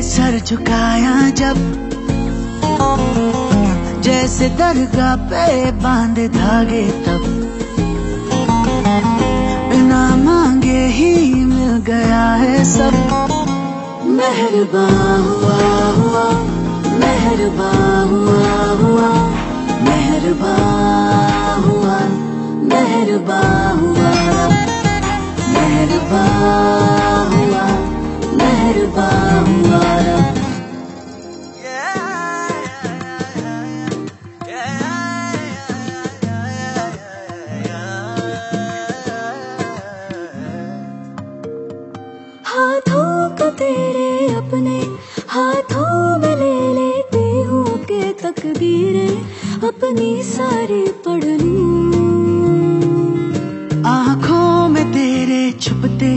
झुकाया जब, जैसे दरगाह पे बाँध धागे तब। बिना मांगे ही मिल गया है सब। मेहरबान हुआ हुआ मेहरबान हुआ हुआ मेहरबान हुआ मेहरबान हुआ मेहरबान तकदीरें अपनी सारी पढ़ लूँ आँखों में तेरे छुपते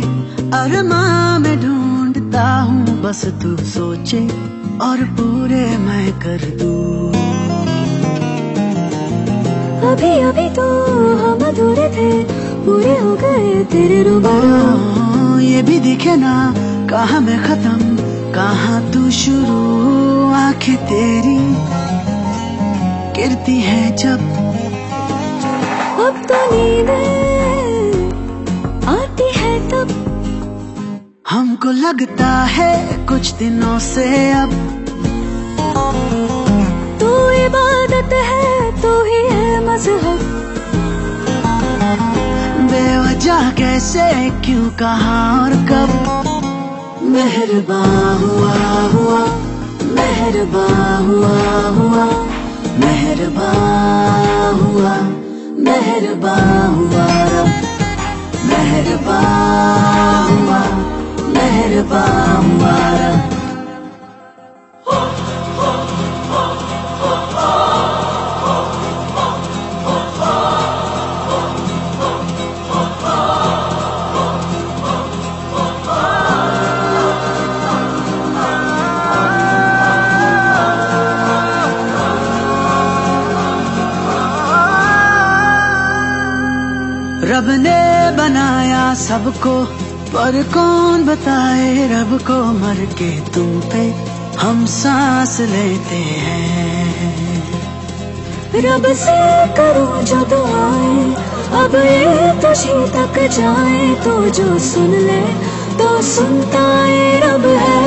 अरमा में ढूंढता हूँ बस तू सोचे और पूरे मैं कर दूँ। अभी अभी तो हम अधूरे थे पूरे हो गए तेरे रूबरू ये भी दिखे ना कहा मैं खत्म कहा तू शुरू आँखें तेरी गिरती है जब अब तो नींद आती है तब। हमको लगता है कुछ दिनों से अब तू इबादत है तू ही है मज़हब। बेवजह कैसे क्यों कहा और कब? मेहरबान हुआ हुआ मेहरबान हुआ हुआ। मेहरबान हुआ मेहरबान हुआ रब। मेहरबान हुआ मेहरबान हुआ रब। रब ने बनाया सबको पर कौन बताए रब को मर के तुम पे हम सांस लेते हैं। रब से करूँ जो दुआएँ अब ये तुझी तक जाए तो जो सुन ले तो सुनता है रब है।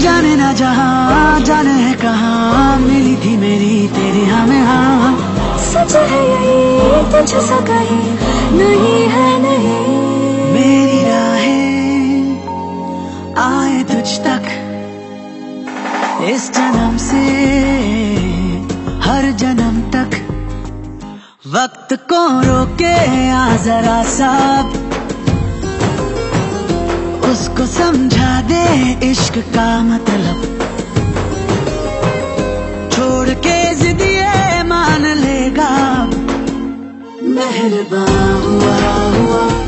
जाने ना जहाँ जाने है कहाँ मिली थी मेरी तेरी हमें हाँ। सच है यही तुझ सा कहीं नहीं है नहीं मेरी राहें आए तुझ तक। इस जन्म से, हर जन्म तक। वक्त को रोके आ जरा सब उसको समझा दे इश्क का मतलब। छोड़ के जिदिए मेहरबान हुआ हुआ